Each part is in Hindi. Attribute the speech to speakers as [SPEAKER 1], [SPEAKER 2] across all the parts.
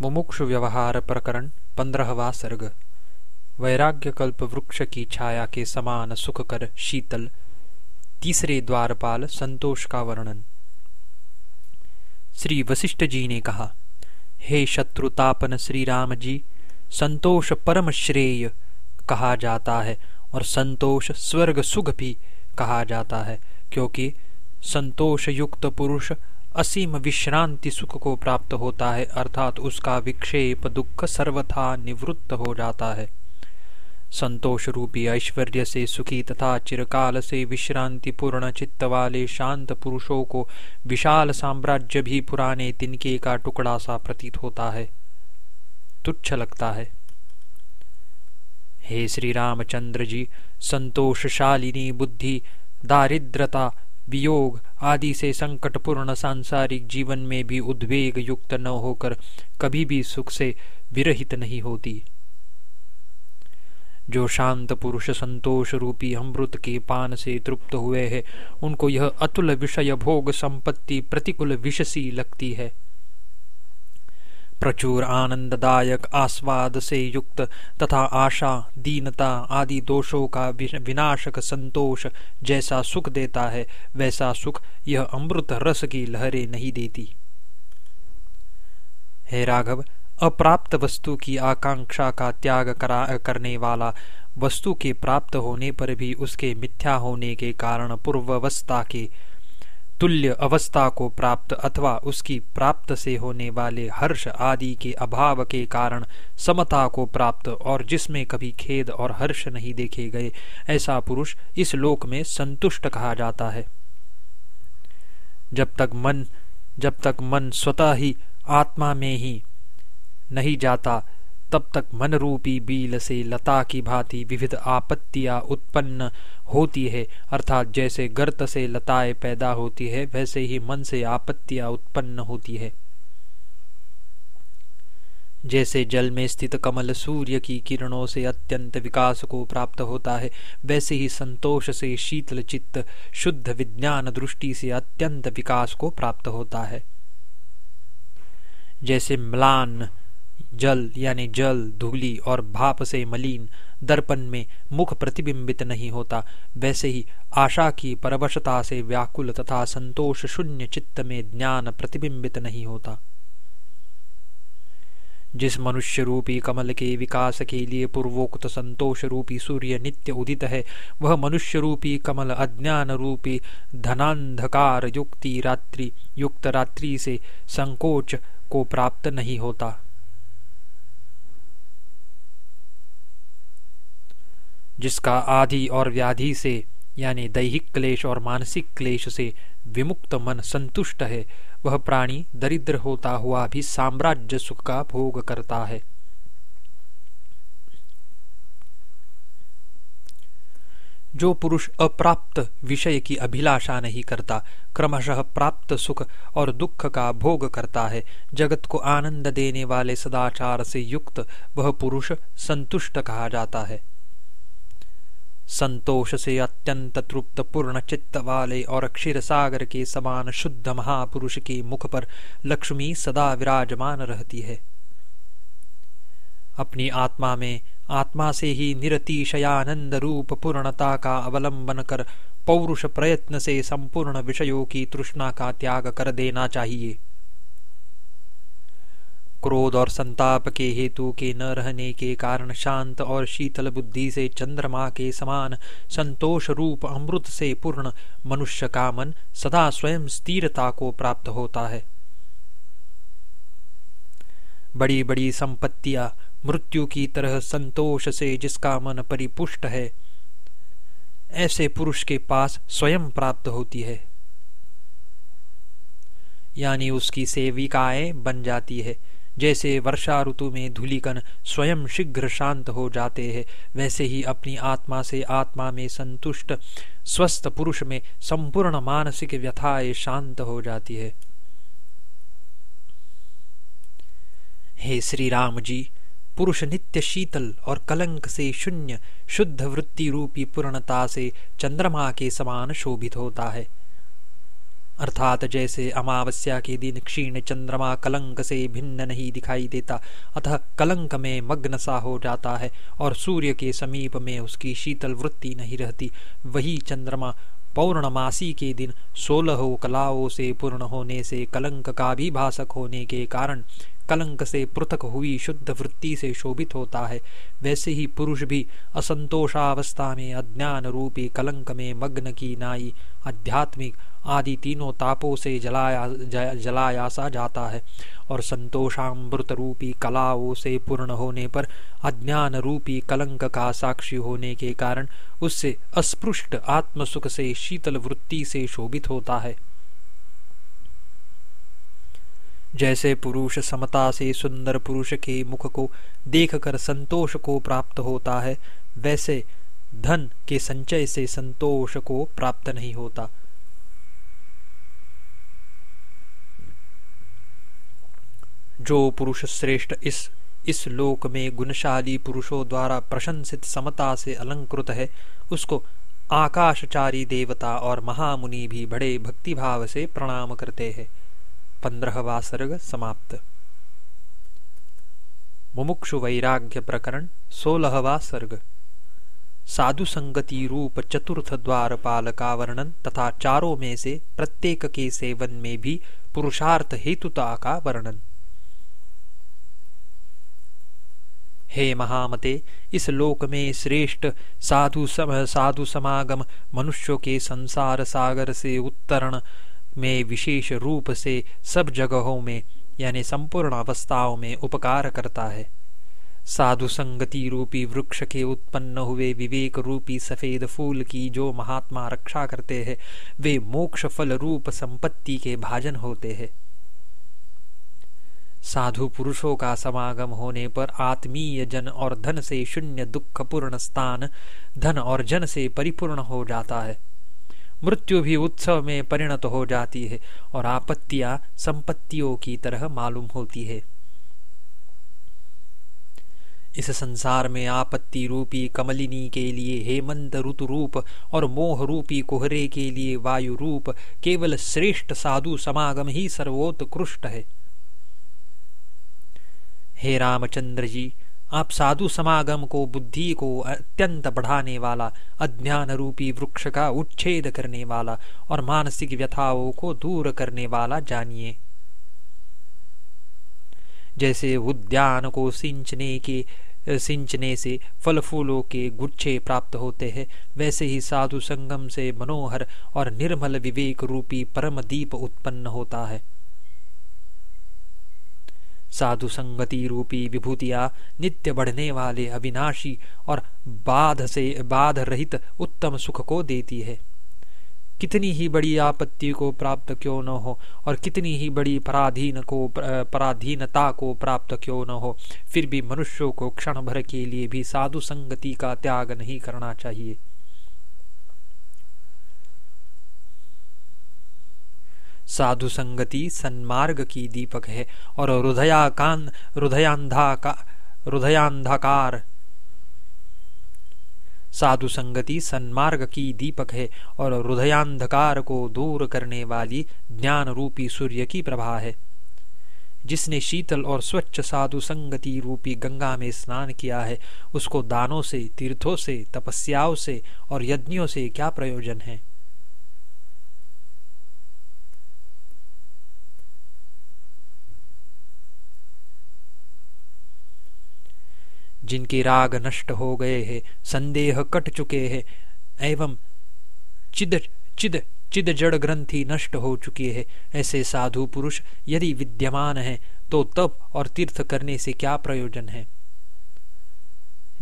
[SPEAKER 1] मुमुक्षु व्यवहार प्रकरण पंद्रहवा सर्ग। वैराग्य कल्प वृक्ष की छाया के समान सुख कर शीतल। तीसरे द्वारपाल संतोष का वर्णन। श्री वशिष्ठ जी ने कहा, हे शत्रुतापन श्री राम जी, संतोष परम श्रेय कहा जाता है और संतोष स्वर्ग सुख भी कहा जाता है, क्योंकि संतोष युक्त पुरुष असीम विश्रांति सुख को प्राप्त होता है, अर्थात उसका विक्षेप दुख सर्वथा निवृत्त हो जाता है। संतोष रूपी ऐश्वर्य से सुखी तथा चिरकाल से विश्रांति पूर्ण चित्त वाले शांत पुरुषों को विशाल साम्राज्य भी पुराने तिनके का टुकड़ा सा प्रतीत होता है। तुच्छ लगता है। हे श्री रामचंद्र जी, संतोषशालिनी बुद्धि, दारिद्रता वियोग आदि से संकटपूर्ण सांसारिक जीवन में भी उद्वेग युक्त न होकर कभी भी सुख से विरहित नहीं होती। जो शांत पुरुष संतोष रूपी अमृत के पान से तृप्त हुए हैं, उनको यह अतुल विषय भोग संपत्ति प्रतिकूल विषसी लगती है। प्रचुर आनंददायक आस्वाद से युक्त तथा आशा, दीनता आदि दोषों का विनाशक संतोष जैसा सुख देता है, वैसा सुख यह अमृत रस की लहरें नहीं देती। हे राघव, अप्राप्त वस्तु की आकांक्षा का त्याग करा, करने वाला वस्तु के प्राप्त होने पर भी उसके मिथ्या होने के कारण पूर्वावस्था के तुल्य अवस्था को प्राप्त अथवा उसकी प्राप्त से होने वाले हर्ष आदि के अभाव के कारण समता को प्राप्त और जिसमें कभी खेद और हर्ष नहीं देखे गए, ऐसा पुरुष इस लोक में संतुष्ट कहा जाता है। जब तक मन, जब तक मन स्वतः ही आत्मा में ही नहीं जाता तब तक मन रूपी बील से लता की भांति विविध आपत्तियाँ उत्पन्न होती है, अर्थात जैसे गर्त से लताएँ पैदा होती है, वैसे ही मन से आपत्तियाँ उत्पन्न होती है। जैसे जल में स्थित कमल सूर्य की किरणों से अत्यंत विकास को प्राप्त होता है, वैसे ही संतोष से शीतल चित्त शुद्ध विज्ञान दृष्टि से अत्यंत विकास को प्राप्त होता है। जैसे म्लान जल, यानी जल, धूली और भाप से मलिन दर्पण में मुख प्रतिबिंबित नहीं होता। वैसे ही आशा की परवशता से व्याकुल तथा संतोष शून्य चित्त में ज्ञान प्रतिबिंबित नहीं होता। जिस मनुष्य रूपी कमल के विकास के लिए पूर्वोक्त संतोष रूपी सूर्य नित्य उदित है, वह मनुष्य रूपी कमल अज्ञान रूपी धनांधकार युक्ति रात्रि, युक्त रात्रि से संकोच को प्राप्त नहीं होता। जिसका आदि और व्याधि से, यानी दैहिक क्लेश और मानसिक क्लेश से विमुक्त मन संतुष्ट है, वह प्राणी दरिद्र होता हुआ भी साम्राज्य सुख का भोग करता है। जो पुरुष अप्राप्त विषय की अभिलाषा नहीं करता, क्रमशः प्राप्त सुख और दुख का भोग करता है। जगत को आनंद देने वाले सदाचार से युक्त वह पुरुष संतुष्ट कहा जाता है। संतोष से अत्यंत तृप्त पूर्ण चित्त वाले और क्षीर सागर के समान शुद्ध महापुरुष के मुख पर लक्ष्मी सदा विराजमान रहती है। अपनी आत्मा में आत्मा से ही निरतिशयानंद रूप पूर्णता का अवलंबन कर पौरुष प्रयत्न से संपूर्ण विषयों की तृष्णा का त्याग कर देना चाहिए। क्रोध और संताप के हेतु के न रहने के कारण शांत और शीतल बुद्धि से चंद्रमा के समान संतोष रूप अमृत से पूर्ण मनुष्य का मन सदा स्वयं स्थिरता को प्राप्त होता है। बड़ी बड़ी संपत्तियाँ मृत्यु की तरह संतोष से जिसका मन परिपुष्ट है, ऐसे पुरुष के पास स्वयं प्राप्त होती है। यानी उसकी सेविकाएँ बन जाती है। जैसे वर्षा ऋतु में धूलिकन स्वयं शीघ्र शांत हो जाते हैं, वैसे ही अपनी आत्मा से आत्मा में संतुष्ट, स्वस्थ पुरुष में संपूर्ण मानसिक व्यथाएँ शांत हो जाती है। हे श्री राम जी, पुरुष नित्य शीतल और कलंक से शून्य, शुद्ध वृत्ति रूपी पूर्णता से चंद्रमा के समान शोभित होता है। अर्थात जैसे अमावस्या के दिन क्षीण चंद्रमा कलंक से भिन्न नहीं दिखाई देता, अतः कलंक में मग्न सा हो जाता है और सूर्य के समीप में उसकी शीतल वृत्ति नहीं रहती। वही चंद्रमा पौर्णमासी के दिन सोलह कलाओं से पूर्ण होने से कलंक का भी भाषक होने के कारण कलंक से पृथक हुई शुद्ध वृत्ति से शोभित होता है। वैसे ही पुरुष भी असंतोषावस्था में अज्ञान रूपी कलंक में मग्न की नाई आध्यात्मिक आदि तीनों तापों से जलाया जलाया सा जाता है और संतोषामृत रूपी कलाओं से पूर्ण होने पर अज्ञान रूपी कलंक का साक्षी होने के कारण उससे अस्पृष्ट आत्मसुख से शीतल वृत्ति से शोभित होता है। जैसे पुरुष समता से सुंदर पुरुष के मुख को देखकर संतोष को प्राप्त होता है, वैसे धन के संचय से संतोष को प्राप्त नहीं होता। जो पुरुष श्रेष्ठ इस इस लोक में गुणशाली पुरुषों द्वारा प्रशंसित समता से अलंकृत है, उसको आकाशचारी देवता और महामुनि भी बड़े भक्तिभाव से प्रणाम करते हैं। पंद्रहवा सर्ग समाप्त। मुमुक्षु वैराग्य प्रकरण सोलहवा सर्ग। साधु संगति रूप चतुर्थ द्वार पाल का वर्णन तथा चारों में से प्रत्येक के सेवन में भी पुरुषार्थ हेतुता का वर्णन। हे महामते इस लोक में श्रेष्ठ साधु सम, साधु समागम मनुष्यों के संसार सागर से उत्तरण में विशेष रूप से सब जगहों में यानी संपूर्ण अवस्थाओं में उपकार करता है। साधु संगति रूपी वृक्ष के उत्पन्न हुए विवेक रूपी सफ़ेद फूल की जो महात्मा रक्षा करते हैं वे मोक्ष फल रूप संपत्ति के भाजन होते हैं। साधु पुरुषों का समागम होने पर आत्मीय जन और धन से शून्य दुख पूर्ण स्थान, धन और जन से परिपूर्ण हो जाता है। मृत्यु भी उत्सव में परिणत हो जाती है और आपत्तियाँ संपत्तियों की तरह मालूम होती है। इस संसार में आपत्ति रूपी कमलिनी के लिए हेमंत ऋतु रूप और मोह रूपी कोहरे के लिए वायु रूप केवल श्रेष्ठ साधु समागम ही सर्वोत्कृष्ट है। हे रामचंद्र जी, आप साधु समागम को, बुद्धि को अत्यंत बढ़ाने वाला अज्ञान रूपी वृक्ष का उच्छेद करने वाला और मानसिक व्यथाओं को दूर करने वाला जानिए। जैसे उद्यान को सिंचने के, सिंचने से फल फूलों के गुच्छे प्राप्त होते हैं, वैसे ही साधु संगम से मनोहर और निर्मल विवेक रूपी परम दीप उत्पन्न होता है। साधु संगति रूपी विभूतियाँ नित्य बढ़ने वाले अविनाशी और बाध से बाध रहित उत्तम सुख को देती है। कितनी ही बड़ी आपत्ति को प्राप्त क्यों न हो और कितनी ही बड़ी पराधीन को, पराधीनता को प्राप्त क्यों न हो, फिर भी मनुष्यों को क्षण भर के लिए भी साधु संगति का त्याग नहीं करना चाहिए। साधु संगति सन्मार्ग की दीपक है और हृदयाकान, हृदयांधाका, हृदयांधकार। साधु संगति सन्मार्ग की दीपक है और हृदयांधकार को दूर करने वाली ज्ञान रूपी सूर्य की प्रभा है। जिसने शीतल और स्वच्छ साधु संगति रूपी गंगा में स्नान किया है, उसको दानों से, तीर्थों से, तपस्याओं से और यज्ञों से क्या प्रयोजन है? जिनके राग नष्ट हो गए हैं, संदेह कट चुके हैं, एवं चिद चिद चिद जड़ ग्रंथि नष्ट हो चुकी है। ऐसे साधु पुरुष यदि विद्यमान है तो तप और तीर्थ करने से क्या प्रयोजन है?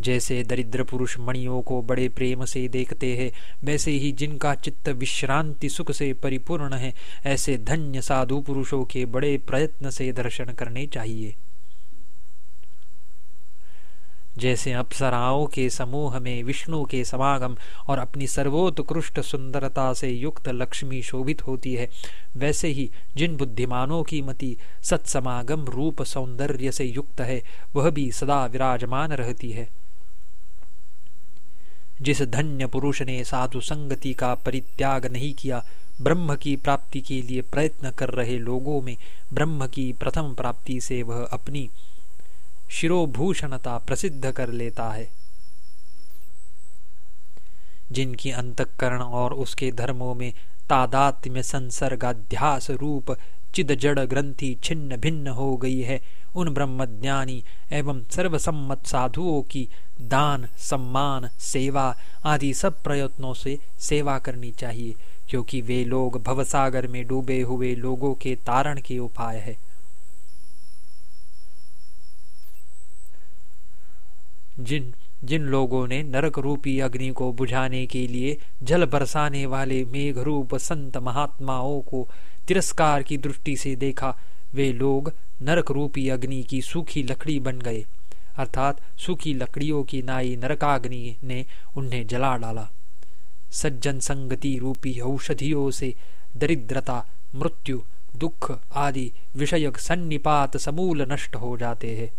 [SPEAKER 1] जैसे दरिद्र पुरुष मणियों को बड़े प्रेम से देखते हैं, वैसे ही जिनका चित्त विश्रांति सुख से परिपूर्ण है, ऐसे धन्य साधु पुरुषों के बड़े प्रयत्न से दर्शन करने चाहिए। जैसे अप्सराओं के समूह में विष्णु के समागम और अपनी सर्वोत्कृष्ट सुंदरता से युक्त लक्ष्मी शोभित होती है, वैसे ही जिन बुद्धिमानों की मति सत्समागम रूप सौंदर्य से युक्त है, वह भी सदा विराजमान रहती है। जिस धन्य पुरुष ने साधु संगति का परित्याग नहीं किया, ब्रह्म की प्राप्ति के लिए प्रयत्न कर रहे लोगों में ब्रह्म की प्रथम प्राप्ति से वह अपनी शिरोभूषणता प्रसिद्ध कर लेता है। जिनकी अंतकरण और उसके धर्मों में तादात्म्य संसर्गाध्यास रूप चिद जड़ ग्रंथि छिन्न भिन्न हो गई है, उन ब्रह्मज्ञानी एवं सर्वसम्मत साधुओं की दान, सम्मान, सेवा आदि सब प्रयत्नों से सेवा करनी चाहिए, क्योंकि वे लोग भवसागर में डूबे हुए लोगों के तारण के उपाय है। जिन जिन लोगों ने नरक रूपी अग्नि को बुझाने के लिए जल बरसाने वाले मेघ रूप संत महात्माओं को तिरस्कार की दृष्टि से देखा, वे लोग नरक रूपी अग्नि की सूखी लकड़ी बन गए। अर्थात सूखी लकड़ियों की नाई नरकाग्नि ने उन्हें जला डाला। सज्जन संगति रूपी औषधियों से दरिद्रता, मृत्यु, दुख आदि विषयक सन्निपात समूल नष्ट हो जाते हैं।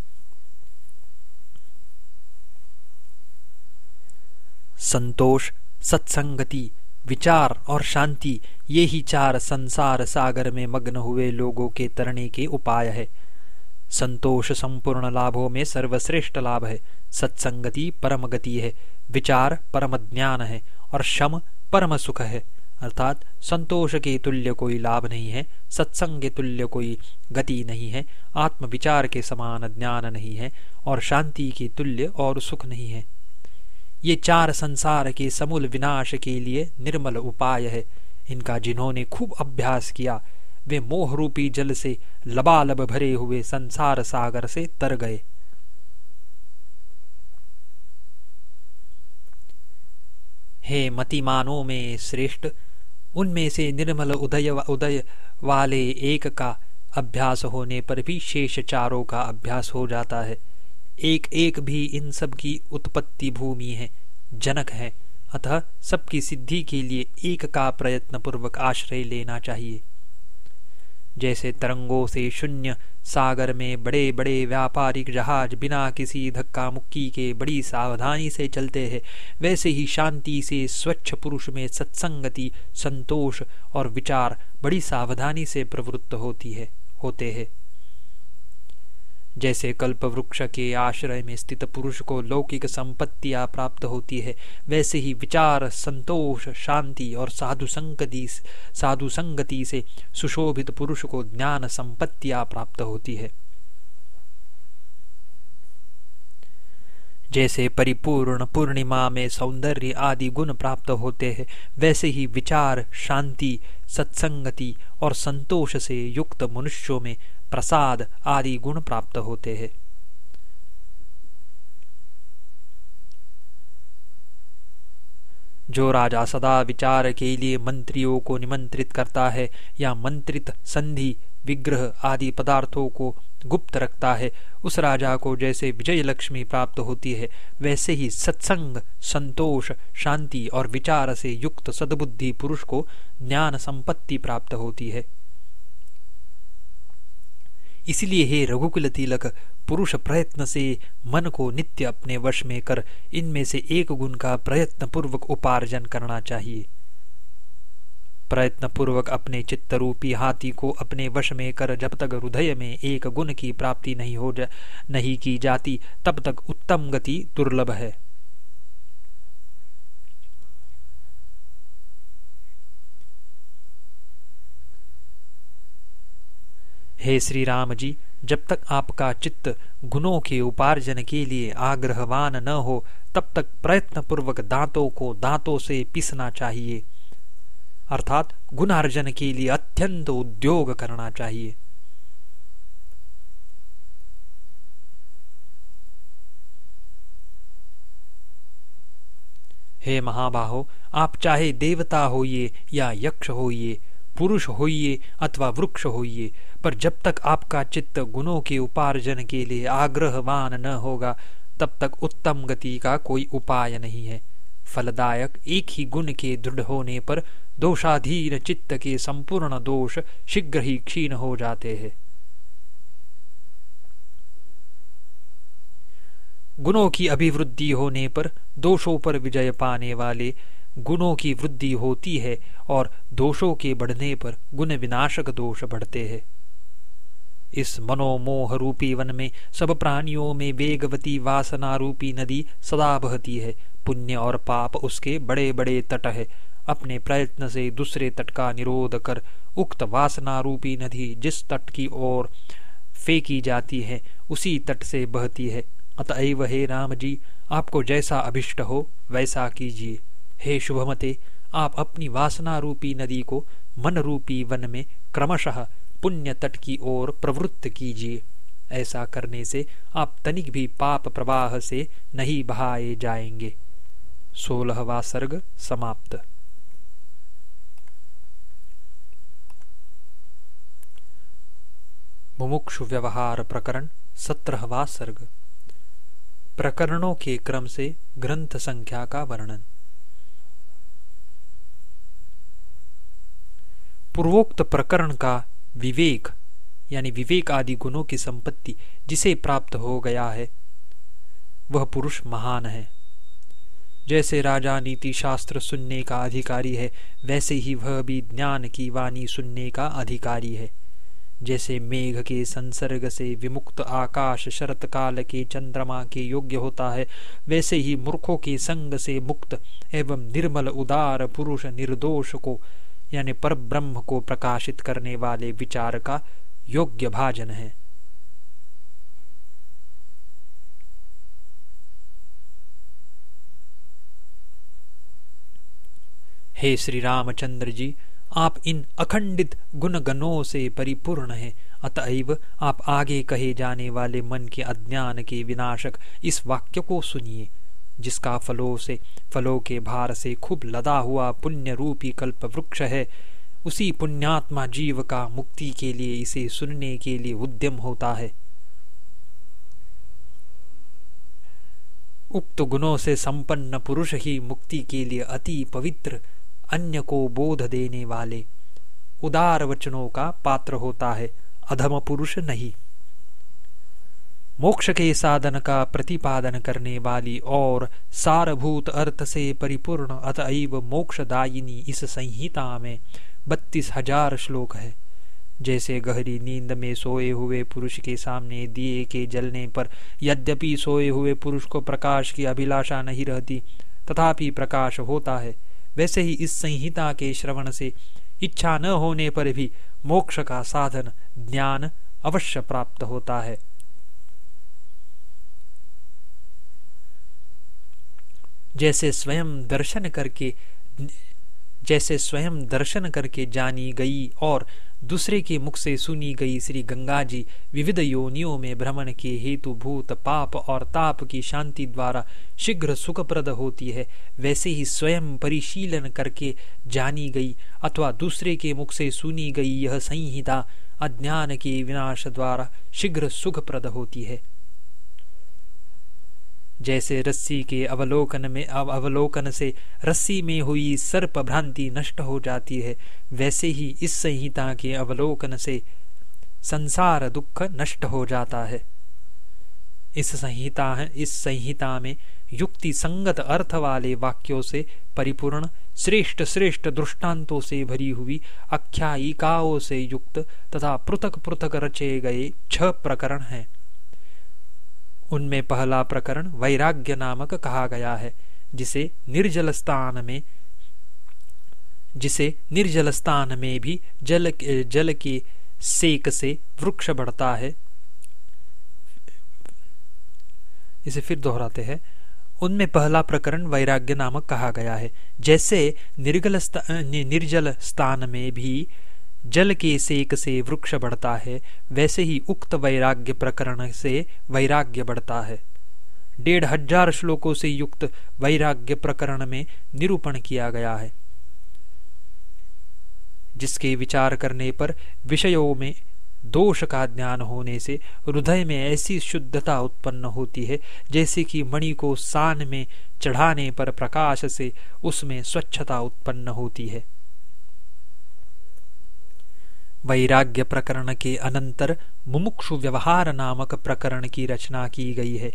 [SPEAKER 1] संतोष, सत्संगति, विचार और शांति, ये ही चार संसार सागर में मग्न हुए लोगों के तरने के उपाय है। संतोष संपूर्ण लाभों में सर्वश्रेष्ठ लाभ है। सत्संगति परम गति है। विचार परम ज्ञान है। और शम परम सुख है। अर्थात संतोष के तुल्य कोई लाभ नहीं है। सत्संग के तुल्य कोई गति नहीं है। आत्म विचार के समान ज्ञान नहीं है। और शांति के तुल्य और सुख नहीं है। ये चार संसार के समूल विनाश के लिए निर्मल उपाय है। इनका जिन्होंने खूब अभ्यास किया, वे मोह रूपी जल से लबालब भरे हुए संसार सागर से तर गए। हे मतिमानों में श्रेष्ठ, उनमें से निर्मल उदय उदय वाले एक का अभ्यास होने पर भी शेष चारों का अभ्यास हो जाता है। एक एक भी इन सब की उत्पत्ति भूमि है, जनक है। अतः सबकी सिद्धि के लिए एक का प्रयत्न पूर्वक आश्रय लेना चाहिए। जैसे तरंगों से शून्य, सागर में बड़े बड़े व्यापारिक जहाज़ बिना किसी धक्का मुक्की के बड़ी सावधानी से चलते हैं, वैसे ही शांति से स्वच्छ पुरुष में सत्संगति, संतोष और विचार बड़ी सावधानी से प्रवृत्त होती है, होते हैं। जैसे कल्प वृक्ष के आश्रय में स्थित पुरुष को लौकिक संपत्तियाँ प्राप्त होती है, वैसे ही विचार, संतोष, शांति और साधु संगति साधु संगति से सुशोभित पुरुष को ज्ञान संपत्तियाँ प्राप्त होती है। जैसे परिपूर्ण पूर्णिमा में सौंदर्य आदि गुण प्राप्त होते हैं, वैसे ही विचार, शांति, सत्संगति और संतोष से युक्त मनुष्यों में प्रसाद आदि गुण प्राप्त होते हैं। जो राजा सदा विचार के लिए मंत्रियों को निमंत्रित करता है या मंत्रित संधि, विग्रह आदि पदार्थों को गुप्त रखता है, उस राजा को जैसे विजय लक्ष्मी प्राप्त होती है, वैसे ही सत्संग, संतोष, शांति और विचार से युक्त सद्बुद्धि पुरुष को ज्ञान संपत्ति प्राप्त होती है। इसलिए हे रघुकुल तिलक पुरुष प्रयत्न से मन को नित्य अपने वश में कर इनमें से एक गुण का प्रयत्न पूर्वक उपार्जन करना चाहिए। प्रयत्न पूर्वक अपने चित्त रूपी हाथी को अपने वश में कर जब तक हृदय में एक गुण की प्राप्ति नहीं हो जा, नहीं की जाती तब तक उत्तम गति दुर्लभ है। हे श्री राम जी, जब तक आपका चित्त गुणों के उपार्जन के लिए आग्रहवान न हो, तब तक प्रयत्न पूर्वक दांतों को दांतों से पीसना चाहिए। अर्थात गुणार्जन के लिए अत्यंत उद्योग करना चाहिए। हे महाबाहो, आप चाहे देवता होइए या यक्ष होइए पुरुष होइए अथवा वृक्ष होइए, पर जब तक आपका चित्त गुणों के उपार्जन के लिए आग्रहवान न होगा, तब तक उत्तम गति का कोई उपाय नहीं है। फलदायक एक ही गुण के दृढ़ होने पर दोषाधीन चित्त के संपूर्ण दोष शीघ्र ही क्षीण हो जाते हैं। गुणों की अभिवृद्धि होने पर दोषों पर विजय पाने वाले गुणों की वृद्धि होती है और दोषों के बढ़ने पर गुण विनाशक दोष बढ़ते हैं। इस मनोमोह रूपी वन में सब प्राणियों में वेगवती वासना रूपी नदी सदा बहती है। पुण्य और पाप उसके बड़े बड़े तट है। अपने प्रयत्न से दूसरे तट का निरोध कर उक्त वासना रूपी नदी जिस तट की ओर फेंकी जाती है, उसी तट से बहती है। अतएव हे राम जी, आपको जैसा अभिष्ट हो, वैसा कीजिए। हे शुभमते, आप अपनी वासना रूपी नदी को मन रूपी वन में क्रमशः पुण्य तट की ओर प्रवृत्त कीजिए। ऐसा करने से आप तनिक भी पाप प्रवाह से नहीं बहाए जाएँगे। सोलहवा सर्ग समाप्त। मुमुक्षु व्यवहार प्रकरण सत्रहवा सर्ग। प्रकरणों के क्रम से ग्रंथ संख्या का वर्णन। पूर्वोक्त प्रकरण का विवेक, यानी विवेक आदि गुणों की संपत्ति जिसे प्राप्त हो गया है, वह पुरुष महान है। जैसे राजा नीति शास्त्र सुनने का अधिकारी है, वैसे ही वह भी ज्ञान की वाणी सुनने का अधिकारी है। जैसे मेघ के संसर्ग से विमुक्त आकाश शरत काल के चंद्रमा के योग्य होता है, वैसे ही मूर्खों के संग से मुक्त एवं निर्मल उदार पुरुष निर्दोष को यानी पर ब्रह्म को प्रकाशित करने वाले विचार का योग्य भाजन है। हे श्री रामचंद्र जी, आप इन अखंडित गुणगणों से परिपूर्ण हैं। अतएव आप आगे कहे जाने वाले मन के अज्ञान के विनाशक इस वाक्य को सुनिए। जिसका फलों से, फलों के भार से खूब लदा हुआ पुण्य रूपी कल्प वृक्ष है, उसी पुण्यात्मा जीव का मुक्ति के लिए, इसे सुनने के लिए उद्यम होता है। उक्त गुणों से संपन्न पुरुष ही मुक्ति के लिए अति पवित्र, अन्य को बोध देने वाले उदार वचनों का पात्र होता है। अधम पुरुष नहीं। मोक्ष के साधन का प्रतिपादन करने वाली और सारभूत अर्थ से परिपूर्ण अतएव मोक्षदायिनी इस संहिता में बत्तीस हज़ार श्लोक है। जैसे गहरी नींद में सोए हुए पुरुष के सामने दिए के जलने पर यद्यपि सोए हुए पुरुष को प्रकाश की अभिलाषा नहीं रहती, तथापि प्रकाश होता है, वैसे ही इस संहिता के श्रवण से इच्छा न होने पर भी मोक्ष का साधन, ज्ञान अवश्य प्राप्त होता है। जैसे स्वयं दर्शन करके, जैसे स्वयं दर्शन करके जानी गई और दूसरे के मुख से सुनी गई श्री गंगा जी, विविध योनियों में भ्रमण के हेतु भूत, पाप और ताप की शांति द्वारा शीघ्र सुखप्रद होती है, वैसे ही स्वयं परिशीलन करके जानी गई अथवा दूसरे के मुख से सुनी गई यह संहिता अज्ञान के विनाश द्वारा शीघ्र सुखप्रद होती है। जैसे रस्सी के अवलोकन में अवलोकन से रस्सी में हुई सर्प भ्रांति नष्ट हो जाती है, वैसे ही इस संहिता के अवलोकन से संसार दुख नष्ट हो जाता है। इस संहिता इस संहिता में युक्ति संगत अर्थ वाले वाक्यों से परिपूर्ण, श्रेष्ठ श्रेष्ठ दृष्टांतों से भरी हुई आख्यायिकाओं से युक्त तथा पृथक पृथक रचे गए छह प्रकरण हैं। उनमें पहला प्रकरण वैराग्य नामक कहा गया है, जिसे निर्जल स्थान में, जिसे निर्जल स्थान में भी जल जल के सेक से वृक्ष बढ़ता है। इसे फिर दोहराते हैं। उनमें पहला प्रकरण वैराग्य नामक कहा गया है, जैसे निर्गल निर्जल स्थान में भी जल के सेक से वृक्ष बढ़ता है, वैसे ही उक्त वैराग्य प्रकरण से वैराग्य बढ़ता है। डेढ़ हज़ार श्लोकों से युक्त वैराग्य प्रकरण में निरूपण किया गया है। जिसके विचार करने पर विषयों में दोष का ज्ञान होने से हृदय में ऐसी शुद्धता उत्पन्न होती है, जैसे कि मणि को सान में चढ़ाने पर प्रकाश से उसमें स्वच्छता उत्पन्न होती है। वैराग्य प्रकरण के अनंतर मुमुक्षु व्यवहार नामक प्रकरण की रचना की गई है।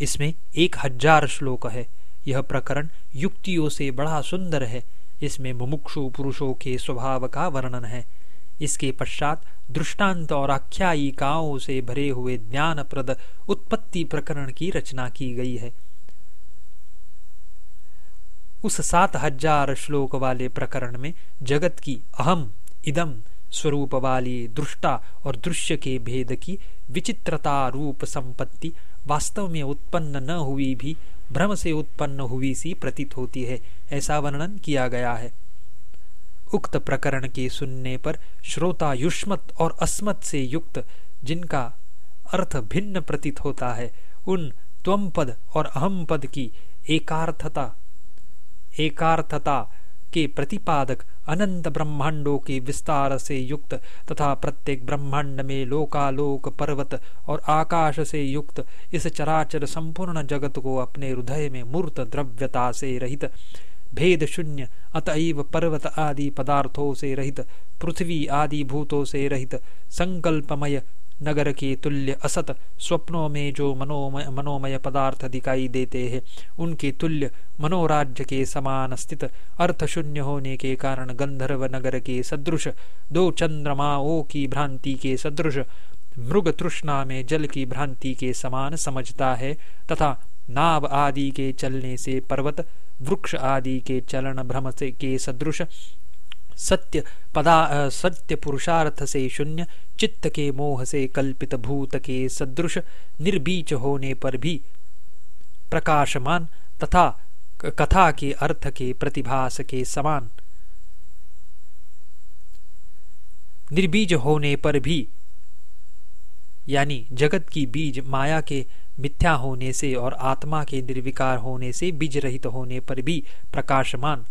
[SPEAKER 1] इसमें एक हज़ार श्लोक है। यह प्रकरण युक्तियों से बड़ा सुंदर है। इसमें मुमुक्षु पुरुषों के स्वभाव का वर्णन है। इसके पश्चात दृष्टांत और आख्यायिकाओं से भरे हुए ज्ञानप्रद उत्पत्ति प्रकरण की रचना की गई है। उस सात हज़ार श्लोक वाले प्रकरण में जगत की अहम, इदम स्वरूप वाली दृष्टा और दृश्य के भेद की विचित्रता रूप संपत्ति वास्तव में उत्पन्न न हुई भी, भ्रम से उत्पन्न हुई सी प्रतीत होती है, ऐसा वर्णन किया गया है। उक्त प्रकरण के सुनने पर श्रोता युष्मत और अस्मत से युक्त, जिनका अर्थ भिन्न प्रतीत होता है, उन त्वम पद और अहम पद की एकार्थता एकार्थता के प्रतिपादक अनंत ब्रह्मांडों के विस्तार से युक्त तथा प्रत्येक ब्रह्मांड में लोकालोक पर्वत और आकाश से युक्त इस चराचर संपूर्ण जगत को अपने हृदय में मूर्त द्रव्यता से रहित, भेद शून्य, अतएव पर्वत आदि पदार्थों से रहित, पृथ्वी आदि भूतों से रहित, संकल्पमय नगर के तुल्य असत। स्वप्नों में जो मनोमय मनोमय पदार्थ दिखाई देते हैं, उनके तुल्य मनोराज्य के समान स्थित। अर्थ शून्य होने के कारण गंधर्व नगर के सदृश। दो चंद्रमाओं की भ्रांति के सदृश। मृग तृष्णा में जल की भ्रांति के समान समझता है, तथा नाव आदि के चलने से पर्वत, वृक्ष आदि के चलन भ्रम से के सदृश। सत्य पदा सत्य पुरुषार्थ से शून्य चित्त के मोह से कल्पित भूत के सदृश निर्बीच होने पर भी प्रकाशमान, तथा कथा के अर्थ के प्रतिभास के समान। निर्बीज होने पर भी, यानी जगत की बीज माया के मिथ्या होने से और आत्मा के निर्विकार होने से बीज रहित होने पर भी प्रकाशमान।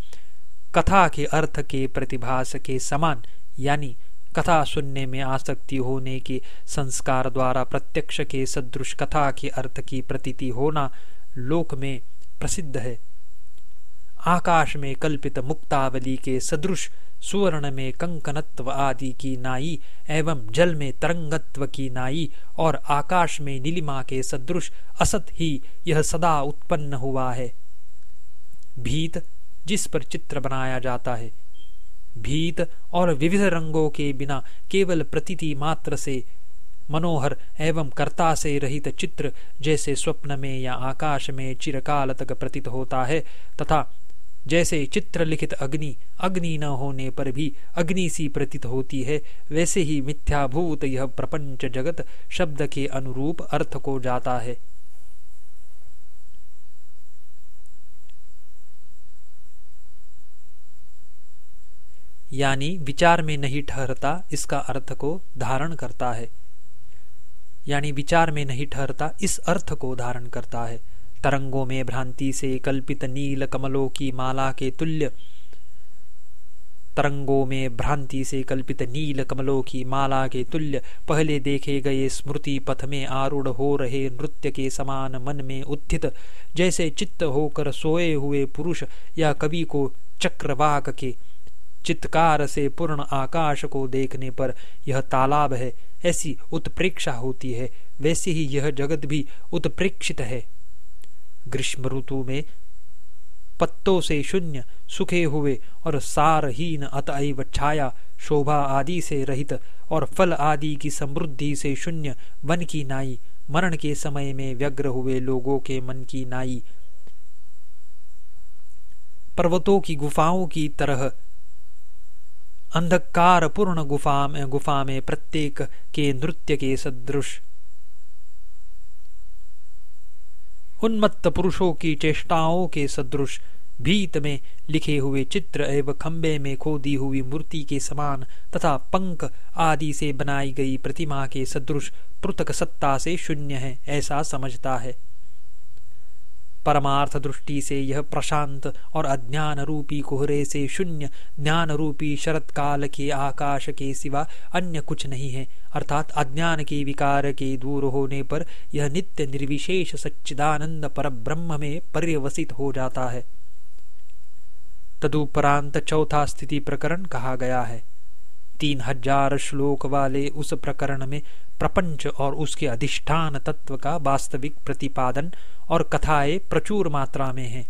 [SPEAKER 1] कथा के अर्थ के प्रतिभास के समान, यानी कथा सुनने में आसक्ति होने के संस्कार द्वारा प्रत्यक्ष के सदृश कथा के अर्थ की प्रतीति होना लोक में प्रसिद्ध है। आकाश में कल्पित मुक्तावली के सदृश, सुवर्ण में कंकनत्व आदि की नाई एवं जल में तरंगत्व की नाई और आकाश में नीलिमा के सदृश असत ही यह सदा उत्पन्न हुआ है। भीत जिस पर चित्र बनाया जाता है। भीत और विविध रंगों के बिना केवल प्रतीति मात्र से, मनोहर एवं कर्ता से रहित चित्र जैसे स्वप्न में या आकाश में चिरकाल तक प्रतीत होता है, तथा जैसे चित्र लिखित अग्नि अग्नि न होने पर भी अग्नि सी प्रतीत होती है, वैसे ही मिथ्याभूत यह प्रपंच जगत शब्द के अनुरूप अर्थ को जाता है। यानी विचार में नहीं ठहरता, इसका अर्थ को धारण करता है। यानी विचार में नहीं ठहरता, इस अर्थ को धारण करता है। तरंगों में भ्रांति से कल्पित नील कमलों की माला के तुल्य। तरंगों में भ्रांति से कल्पित नील कमलों की माला के तुल्य। पहले देखे गए स्मृति पथ में आरूढ़ हो रहे नृत्य के समान मन में उत्थित। जैसे चित्त होकर सोए हुए पुरुष या कवि को चक्रवाक के चित्कार से पूर्ण आकाश को देखने पर यह तालाब है, ऐसी उत्प्रेक्षा होती है, वैसे ही यह जगत भी उत्प्रेक्षित है। ग्रीष्म ऋतु में पत्तों से शून्य सुखे हुए और सारहीन अतएव छाया शोभा आदि से रहित और फल आदि की समृद्धि से शून्य वन की नाई, मरण के समय में व्यग्र हुए लोगों के मन की नाई। पर्वतों की गुफाओं की तरह अंधकार पूर्ण गुफा में गुफा में प्रत्येक के नृत्य के सदृश। उन्मत्त पुरुषों की चेष्टाओं के सदृश, भीत में लिखे हुए चित्र एवं खंबे में खोदी हुई मूर्ति के समान तथा पंख आदि से बनाई गई प्रतिमा के सदृश, पृथक सत्ता से शून्य है, ऐसा समझता है। परमार्थ दृष्टि से यह प्रशांत और अज्ञान रूपी कोहरे से शून्य ज्ञान रूपी शरत काल के आकाश के सिवा अन्य कुछ नहीं है। अर्थात अज्ञान के विकार के दूर होने पर यह नित्य निर्विशेष सच्चिदानंद पर ब्रह्म में पर्यवसित हो जाता है। तदुपरांत चौथा स्थिति प्रकरण कहा गया है। तीन हज़ार श्लोक वाले उस प्रकरण में प्रपंच और उसके अधिष्ठान तत्व का वास्तविक प्रतिपादन और कथाएँ प्रचुर मात्रा में हैं।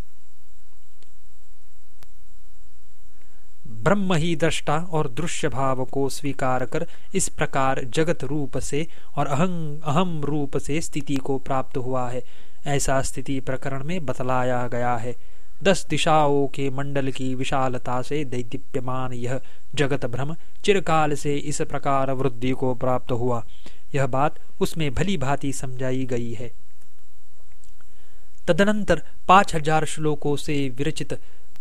[SPEAKER 1] ब्रह्म ही दृष्टा और दृश्य भाव को स्वीकार कर इस प्रकार जगत रूप से और अहं, अहम रूप से स्थिति को प्राप्त हुआ है ऐसा स्थिति प्रकरण में बतलाया गया है दस दिशाओं के मंडल की विशालता से दैदीप्यमान यह जगत भ्रम चिरकाल से इस प्रकार वृद्धि को प्राप्त हुआ। यह बात उसमें भली भांति समझाई गई है। तदनंतर पाँच हज़ार श्लोकों से विरचित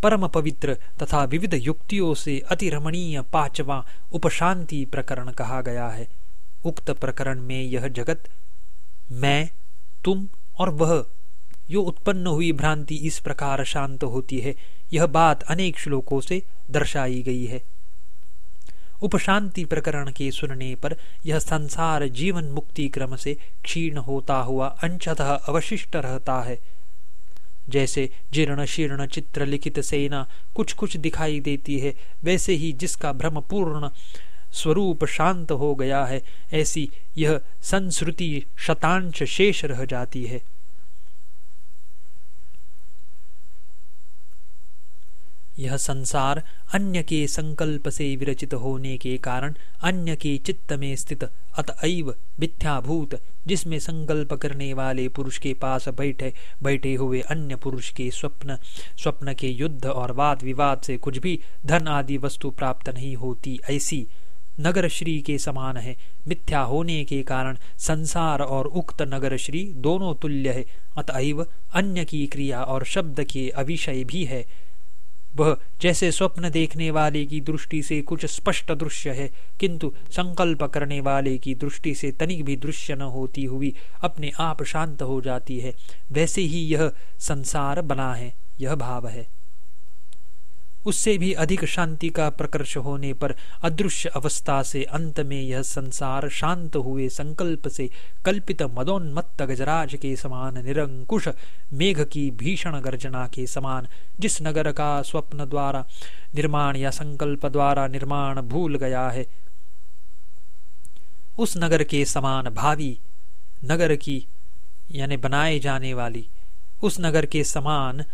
[SPEAKER 1] परम पवित्र तथा विविध युक्तियों से अति रमणीय पांचवा उपशांति प्रकरण कहा गया है। उक्त प्रकरण में यह जगत, मैं, तुम और वह यो उत्पन्न हुई भ्रांति इस प्रकार शांत होती है। यह बात अनेक श्लोकों से दर्शाई गई है। उपशांति प्रकरण के सुनने पर यह संसार जीवन मुक्ति क्रम से क्षीण होता हुआ अंशतः अवशिष्ट रहता है। जैसे जीर्ण शीर्ण चित्र लिखित सेना कुछ कुछ दिखाई देती है, वैसे ही जिसका भ्रम पूर्ण स्वरूप शांत हो गया है, ऐसी यह संस्कृति शतांश शेष रह जाती है। यह संसार अन्य के संकल्प से विरचित होने के कारण अन्य के चित्त में स्थित अतएव मिथ्याभूत, जिसमें संकल्प करने वाले पुरुष के पास बैठे बैठे हुए अन्य पुरुष के स्वप्न स्वप्न के युद्ध और वाद विवाद से कुछ भी धन आदि वस्तु प्राप्त नहीं होती, ऐसी नगर श्री के समान है। मिथ्या होने के कारण संसार और उक्त नगर श्री दोनों तुल्य है। अतएव अन्य की क्रिया और शब्द के अविषय भी है। वह जैसे स्वप्न देखने वाले की दृष्टि से कुछ स्पष्ट दृश्य है, किंतु संकल्प करने वाले की दृष्टि से तनिक भी दृश्य न होती हुई अपने आप शांत हो जाती है। वैसे ही यह संसार बना है, यह भाव है। उससे भी अधिक शांति का प्रकर्ष होने पर अदृश्य अवस्था से अंत में यह संसार शांत हुए संकल्प से कल्पित मदोन्मत्त गजराज के समान निरंकुश, मेघ की भीषण गर्जना के समान, जिस नगर का स्वप्न द्वारा निर्माण या संकल्प द्वारा निर्माण भूल गया है, उस नगर के समान भावी, नगर की, यानी बनाए जाने वाली, उस नगर के समान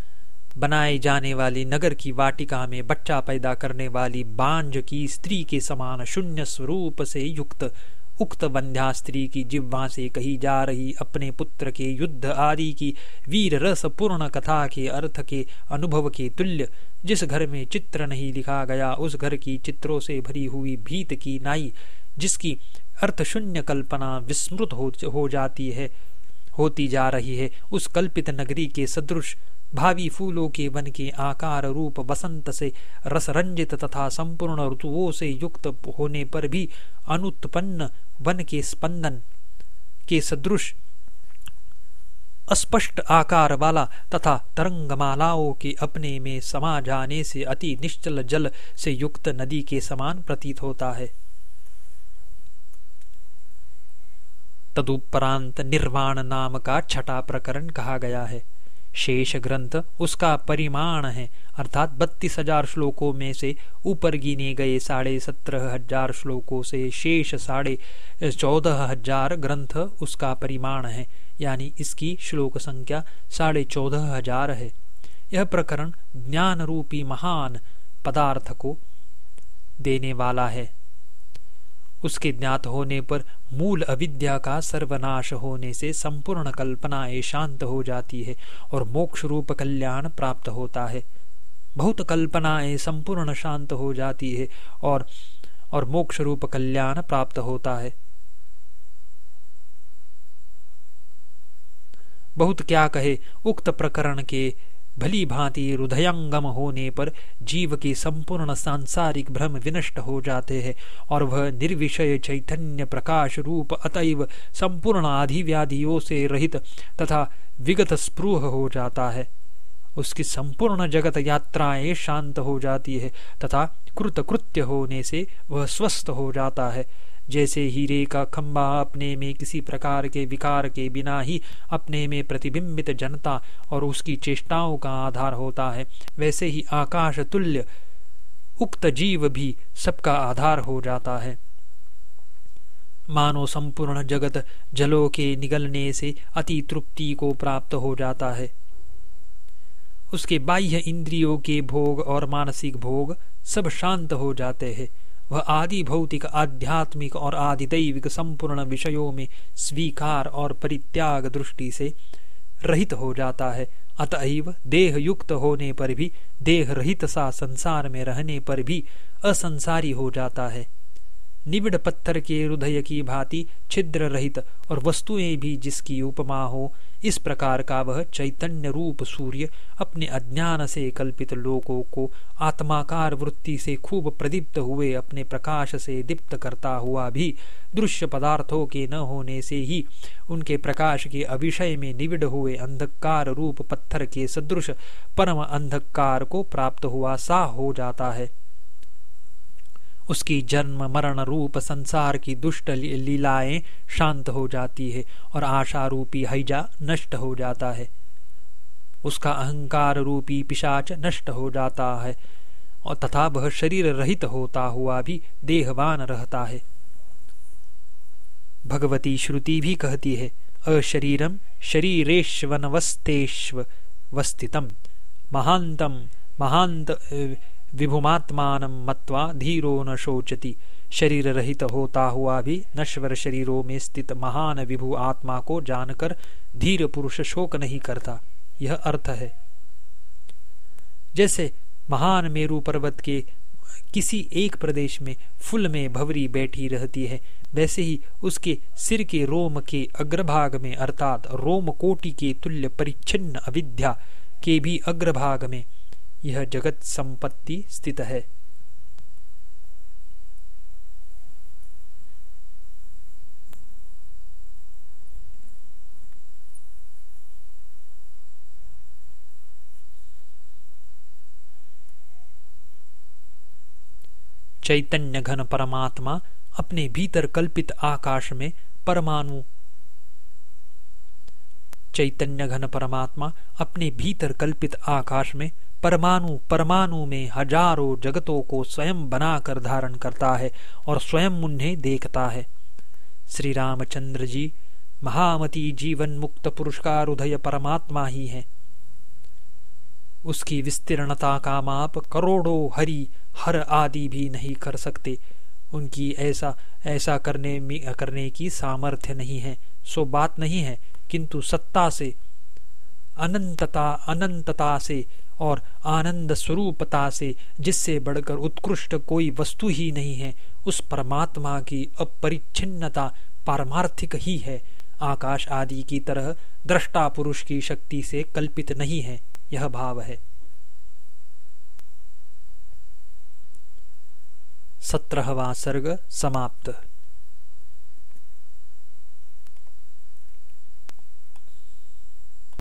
[SPEAKER 1] बनाई जाने वाली नगर की वाटिका में बच्चा पैदा करने वाली बांझ की स्त्री के समान शून्य स्वरूप से युक्त, उक्त बंध्या स्त्री की जिह्वा से कही जा रही अपने पुत्र के युद्ध आदि की वीर रस पूर्ण कथा के अर्थ के अनुभव के तुल्य, जिस घर में चित्र नहीं लिखा गया, उस घर की चित्रों से भरी हुई भीत की नाई, जिसकी अर्थ शून्य कल्पना विस्मृत हो जाती है, होती जा रही है, उस कल्पित नगरी के सदृश भावी फूलों के वन के आकार रूप बसंत से रसरंजित तथा संपूर्ण ऋतुओं से युक्त होने पर भी अनुत्पन्न वन के स्पंदन के सदृश अस्पष्ट आकार वाला तथा तरंगमालाओं के अपने में समा जाने से अति निश्चल जल से युक्त नदी के समान प्रतीत होता है। तदुपरांत निर्वाण नाम का छठा प्रकरण कहा गया है। शेष ग्रंथ उसका परिमाण है। अर्थात बत्तीस हज़ार श्लोकों में से ऊपर गिने गए साढ़े सत्रह हज़ार श्लोकों से शेष साढ़े चौदह हज़ार ग्रंथ उसका परिमाण है। यानी इसकी श्लोक संख्या साढ़े चौदह हज़ार है। यह प्रकरण ज्ञान रूपी महान पदार्थ को देने वाला है। उसके ज्ञात होने पर मूल अविद्या का सर्वनाश होने से संपूर्ण कल्पनाएँ शांत हो जाती है और मोक्ष रूप कल्याण प्राप्त होता है। बहुत कल्पनाएँ संपूर्ण शांत हो जाती है और और मोक्ष रूप कल्याण प्राप्त होता है। बहुत क्या कहे, उक्त प्रकरण के भली भांति हृदयंगम होने पर जीव के संपूर्ण सांसारिक भ्रम विनष्ट हो जाते हैं और वह निर्विषय चैतन्य प्रकाश रूप अतएव संपूर्ण आधि व्याधियों से रहित तथा विगत स्पृह हो जाता है। उसकी संपूर्ण जगत यात्राएँ शांत हो जाती है तथा कृतकृत्य होने से वह स्वस्थ हो जाता है। जैसे हीरे का खंबा अपने में किसी प्रकार के विकार के बिना ही अपने में प्रतिबिंबित जनता और उसकी चेष्टाओं का आधार होता है। वैसे ही आकाश तुल्य, उक्त जीव भी सबका आधार हो जाता है। मानो संपूर्ण जगत जलों के निगलने से अति तृप्ति को प्राप्त हो जाता है। उसके बाह्य इंद्रियों के भोग और मानसिक भोग सब शांत हो जाते हैं। वह आदि भौतिक, आध्यात्मिक और आदि दैविक संपूर्ण विषयों में स्वीकार और परित्याग दृष्टि से रहित हो जाता है। अतएव देह युक्त होने पर भी देह रहित सा संसार में रहने पर भी असंसारी हो जाता है। निबिड़ पत्थर के हृदय की भांति छिद्र रहित और वस्तुएँ भी जिसकी उपमा हो इस प्रकार का वह चैतन्य रूप सूर्य अपने अज्ञान से कल्पित लोगों को आत्माकार वृत्ति से खूब प्रदीप्त हुए अपने प्रकाश से दीप्त करता हुआ भी दृश्य पदार्थों के न होने से ही उनके प्रकाश के अविषय में निविड़ हुए अंधकार रूप पत्थर के सदृश परम अंधकार को प्राप्त हुआ सा हो जाता है। उसकी जन्म, मरण रूप, संसार की दुष्ट लीलाएँ शांत हो जाती है और आशा रूपी हैजा नष्ट हो जाता है। उसका अहंकार रूपी पिशाच नष्ट हो जाता है और तथा वह शरीर रहित होता हुआ भी देहवान रहता है। भगवती श्रुति भी कहती है अशरीरम शरीरेश्वनवस्तेश्व वस्थितम महांतम महांत विभुमात्मान मत्वा धीरो न शोचती। शरीर रहित होता हुआ भी नश्वर शरीरों में स्थित महान विभु आत्मा को जानकर धीर पुरुष शोक नहीं करता। यह अर्थ है। जैसे महान मेरु पर्वत के किसी एक प्रदेश में फुल में भवरी बैठी रहती है, वैसे ही उसके सिर के रोम के अग्रभाग में, अर्थात रोम कोटि के तुल्य परिच्छिन्न अविद्या के भी अग्रभाग में यह जगत संपत्ति स्थित है। चैतन्य घन परमात्मा अपने भीतर कल्पित आकाश में परमाणु। चैतन्य घन परमात्मा अपने भीतर कल्पित आकाश में परमाणु परमाणु में हज़ारों जगतों को स्वयं बनाकर धारण करता है और स्वयं उन्हें देखता है। श्री रामचंद्र जी, महामती जीवन मुक्त पुरुष का हृदय परमात्मा ही है। उसकी विस्तीर्णता का माप करोड़ों हरि, हर आदि भी नहीं कर सकते। उनकी ऐसा ऐसा करने करने की सामर्थ्य नहीं है। सो बात नहीं है, किंतु सत्ता से, अनंतता अनंतता से और आनंद स्वरूपता से, जिससे बढ़कर उत्कृष्ट कोई वस्तु ही नहीं है, उस परमात्मा की अपरिच्छिन्नता पारमार्थिक ही है। आकाश आदि की तरह दृष्टा पुरुष की शक्ति से कल्पित नहीं है, यह भाव है। सत्रहवा सर्ग समाप्त।